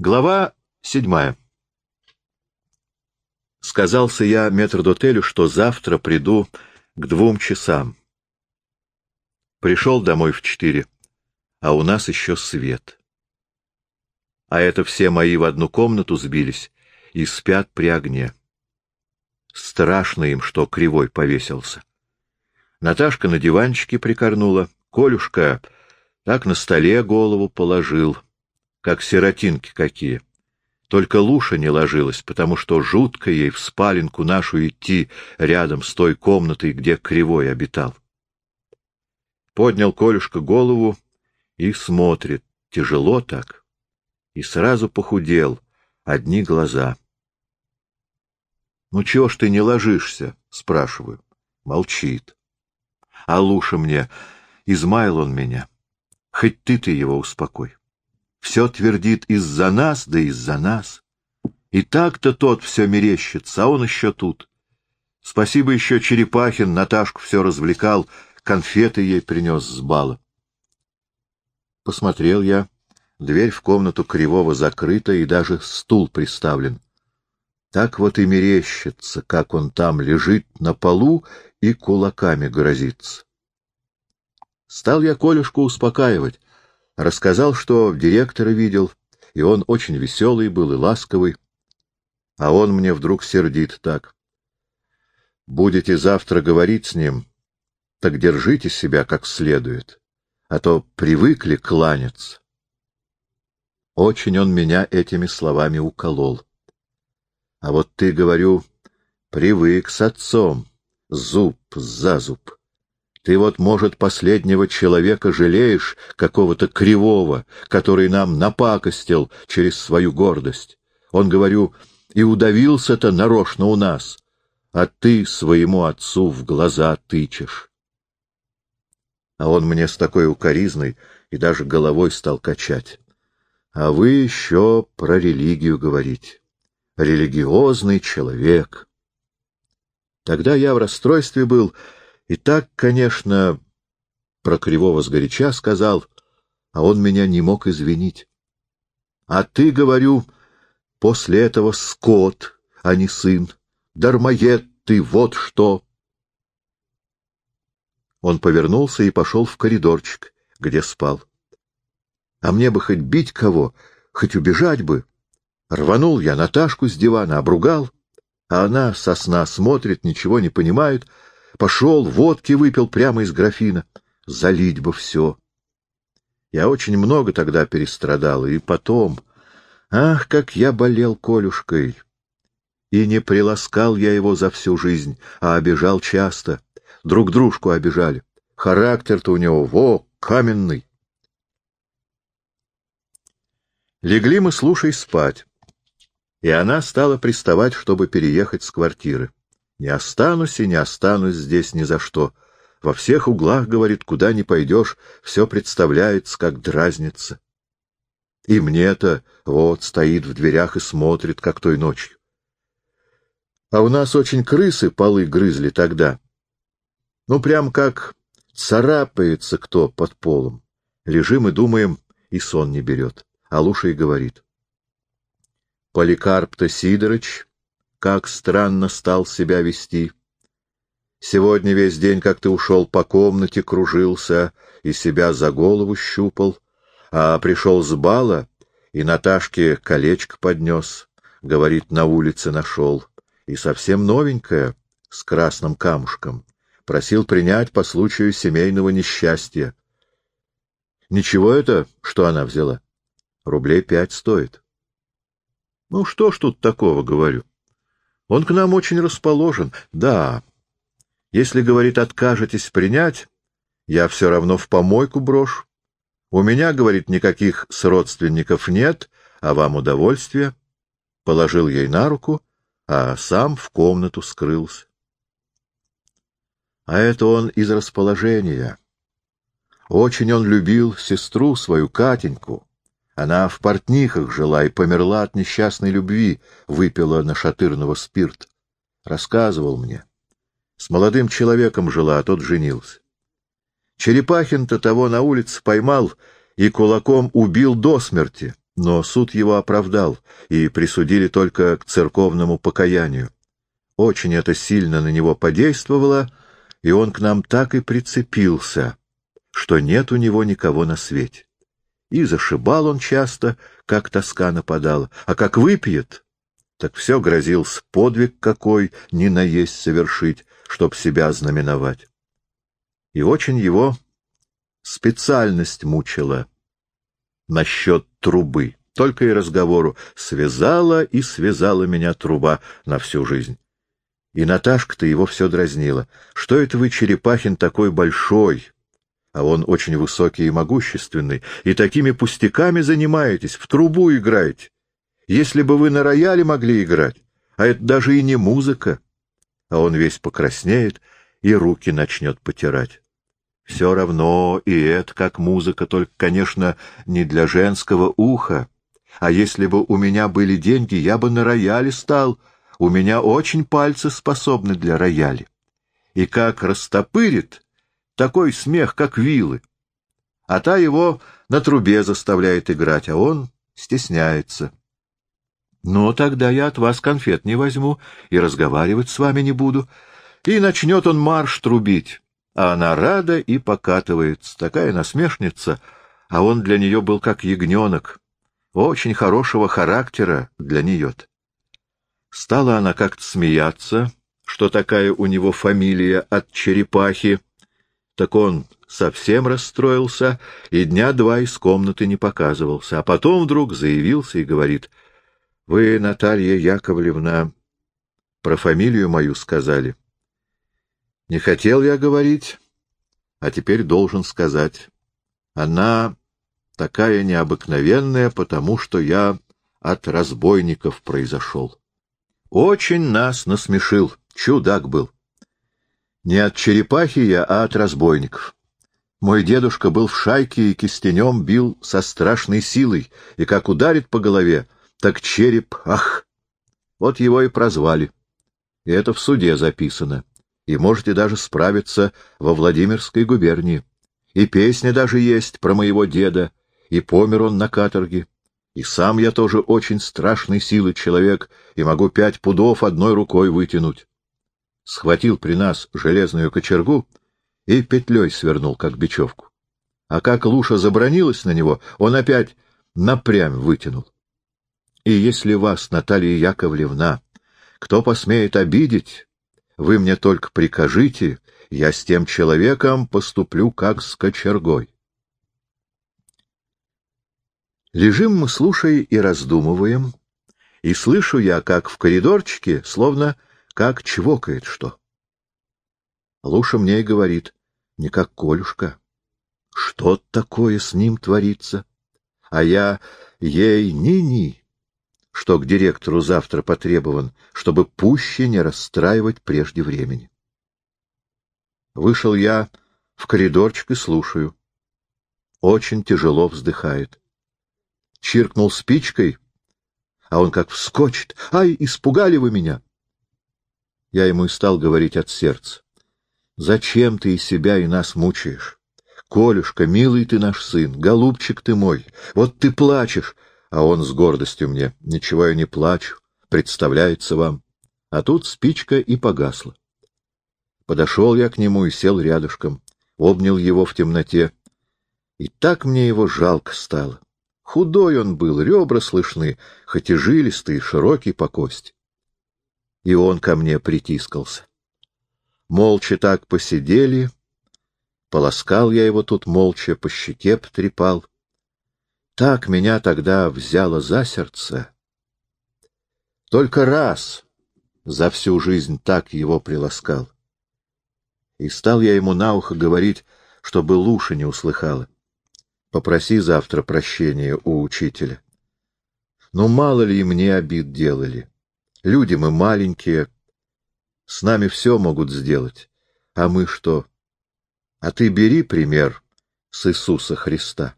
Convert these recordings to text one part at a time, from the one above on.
Глава седьмая. Сказался я метрдотелю, что завтра приду к двум часам. Пришел домой в четыре, а у нас еще свет. А это все мои в одну комнату сбились и спят при огне. Страшно им, что кривой повесился. Наташка на диванчике прикорнула, Колюшка так на столе голову положил — как сиротинки какие. Только Луша не ложилась, потому что жутко ей в спаленку нашу идти рядом с той комнатой, где Кривой обитал. Поднял Колюшка голову и смотрит, тяжело так, и сразу похудел, одни глаза. — Ну чего ж ты не ложишься? — спрашиваю. Молчит. А Луша мне, измаил он меня. Хоть ты-ты его успокой. Все твердит из-за нас, да из-за нас. И так-то тот все мерещится, а он еще тут. Спасибо еще Черепахин, Наташку все развлекал, конфеты ей принес с бала. Посмотрел я. Дверь в комнату Кривого закрыта, и даже стул приставлен. Так вот и мерещится, как он там лежит на полу и кулаками грозится. Стал я Колюшку успокаивать. Рассказал, что директора видел, и он очень веселый был и ласковый. А он мне вдруг сердит так. Будете завтра говорить с ним, так держите себя как следует, а то привыкли кланяться. Очень он меня этими словами уколол. А вот ты, говорю, привык с отцом, зуб за зуб. Ты вот, может, последнего человека жалеешь, какого-то кривого, который нам напакостил через свою гордость. Он, говорю, и удавился-то нарочно у нас, а ты своему отцу в глаза тычешь. А он мне с такой укоризной и даже головой стал качать. А вы еще про религию говорите. Религиозный человек. Тогда я в расстройстве был, — и так, конечно, про Кривого сгоряча сказал, а он меня не мог извинить. А ты, говорю, после этого скот, а не сын. Дармоед ты, вот что! Он повернулся и пошел в коридорчик, где спал. А мне бы хоть бить кого, хоть убежать бы. Рванул я Наташку с дивана, обругал, а она со сна смотрит, ничего не понимает — Пошел, водки выпил прямо из графина. Залить бы все. Я очень много тогда перестрадал, и потом... Ах, как я болел Колюшкой! И не приласкал я его за всю жизнь, а обижал часто. Друг дружку обижали. Характер-то у него, во, каменный. Легли мы, слушай, спать. И она стала приставать, чтобы переехать с квартиры. Не останусь и не останусь здесь ни за что. Во всех углах, говорит, куда ни пойдешь, все представляется, как дразнится. И мне-то вот стоит в дверях и смотрит, как той ночью. А у нас очень крысы полы грызли тогда. Ну, прям как царапается кто под полом. Лежим и думаем, и сон не берет. А Луша и говорит. Поликарп-то Сидорыч как странно стал себя вести. Сегодня весь день, как ты ушел по комнате, кружился и себя за голову щупал, а пришел с бала и Наташке колечко поднес, говорит, на улице нашел, и совсем новенькое, с красным камушком, просил принять по случаю семейного несчастья. Ничего это, что она взяла? Рублей пять стоит. Ну что ж тут такого, говорю? Он к нам очень расположен. Да. Если, говорит, откажетесь принять, я все равно в помойку брошу. У меня, говорит, никаких сродственников нет, а вам удовольствие. Положил ей на руку, а сам в комнату скрылся. А это он из расположения. Очень он любил сестру свою, Катеньку. Она в портнихах жила и померла от несчастной любви, выпила нашатырного спирт. Рассказывал мне. С молодым человеком жила, а тот женился. Черепахин-то того на улице поймал и кулаком убил до смерти. но суд его оправдал, и присудили только к церковному покаянию. Очень это сильно на него подействовало, и он к нам так и прицепился, что нет у него никого на свете. И зашибал он часто, как тоска нападала, а как выпьет, так все грозился подвиг какой не наесть совершить, чтоб себя знаменовать. И очень его специальность мучила насчет трубы. Только и разговору связала и связала меня труба на всю жизнь. И Наташка-то его все дразнила. Что это вы, Черепахин, такой большой? А он очень высокий и могущественный, и такими пустяками занимаетесь, в трубу играете. Если бы вы на рояле могли играть, а это даже и не музыка. А он весь покраснеет и руки начнет потирать. Все равно и это как музыка, только, конечно, не для женского уха. А если бы у меня были деньги, я бы на рояле стал. У меня очень пальцы способны для рояля. И как растопырит, такой смех, как вилы. А та его на трубе заставляет играть, а он стесняется. Ну, тогда я от вас конфет не возьму и разговаривать с вами не буду. И начнет он марш трубить, а она рада и покатывается, такая насмешница, а он для нее был как ягненок, очень хорошего характера для нее-то. Стала она как-то смеяться, что такая у него фамилия от черепахи, так он совсем расстроился и дня два из комнаты не показывался, а потом вдруг заявился и говорит — вы, Наталья Яковлевна, про фамилию мою сказали. Не хотел я говорить, а теперь должен сказать. Она такая необыкновенная, потому что я от разбойников произошел. Очень нас насмешил, чудак был. Не от черепахи я, а от разбойников. Мой дедушка был в шайке и кистенем бил со страшной силой, и как ударит по голове, так череп, ах! Вот его и прозвали. И это в суде записано. И можете даже справиться во Владимирской губернии. И песня даже есть про моего деда, и помер он на каторге. И сам я тоже очень страшной силы человек, и могу пять пудов одной рукой вытянуть. Схватил при нас железную кочергу и петлей свернул, как бечевку. А как луша забронилась на него, он опять напрямь вытянул. И если вас, Наталья Яковлевна, кто посмеет обидеть, вы мне только прикажите, я с тем человеком поступлю как с кочергой. Лежим мы, слушая и раздумываем, и слышу я, как в коридорчике, словно как чвокает что. Луша мне и говорит, не как Колюшка. Что такое с ним творится? А я ей ни-ни, что к директору завтра потребован, чтобы пуще не расстраивать прежде времени. Вышел я в коридорчик и слушаю. Очень тяжело вздыхает. Чиркнул спичкой, а он как вскочит. «Ай, испугали вы меня!» Я ему и стал говорить от сердца. «Зачем ты и себя, и нас мучаешь? Колюшка, милый ты наш сын, голубчик ты мой, вот ты плачешь, а он с гордостью мне. Ничего я не плачу, представляется вам. А тут спичка и погасла. Подошел я к нему и сел рядышком, обнял его в темноте. И так мне его жалко стало. Худой он был, ребра слышны, хоть и жилистый, широкий по кости. И он ко мне притискался. Молча так посидели, полоскал я его тут молча, по щеке потрепал — так меня тогда взяло за сердце. Только раз за всю жизнь так его приласкал. И стал я ему на ухо говорить, чтобы Луша не услыхала. Попроси завтра прощения у учителя. Ну, мало ли мне обид делали. Люди мы маленькие, с нами все могут сделать. А мы что? А ты бери пример с Иисуса Христа.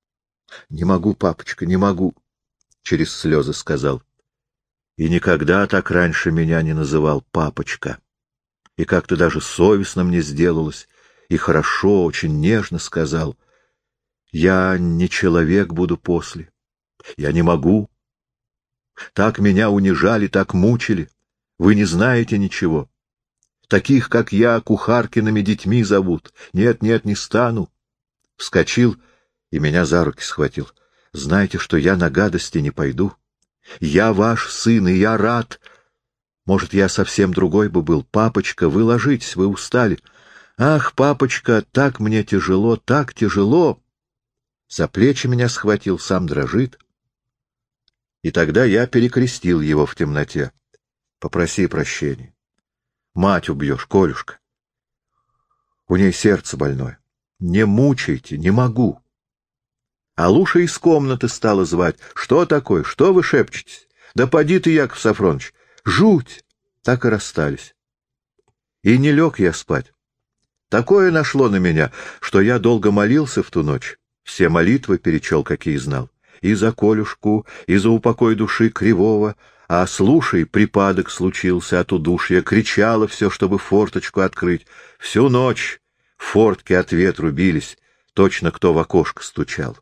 — Не могу, папочка, не могу, — через слезы сказал. И никогда так раньше меня не называл папочка. И как-то даже совестно мне сделалось, и хорошо, очень нежно сказал. Я не человек буду после. Я не могу. Так меня унижали, так мучили. Вы не знаете ничего. Таких, как я, кухаркиными детьми зовут. Нет, нет, не стану. Вскочил и меня за руки схватил. Знаете, что я на гадости не пойду. Я ваш сын, и я рад. Может, я совсем другой бы был. Папочка, вы ложитесь, вы устали. Ах, папочка, так мне тяжело, так тяжело. За плечи меня схватил, сам дрожит. И тогда я перекрестил его в темноте. Попроси прощения. Мать убьешь, Колюшка. У ней сердце больное. Не мучайте, не могу. А Луша из комнаты стала звать. Что такое? Что вы шепчетесь? Да поди ты, Яков Сафронович. Жуть! Так и расстались. И не лег я спать. Такое нашло на меня, что я долго молился в ту ночь. Все молитвы перечел, какие знал. И за Колюшку, и за упокой души Кривого. А слушай, припадок случился от удушья, кричала все, чтобы форточку открыть. Всю ночь фортки от ветру бились, точно кто в окошко стучал.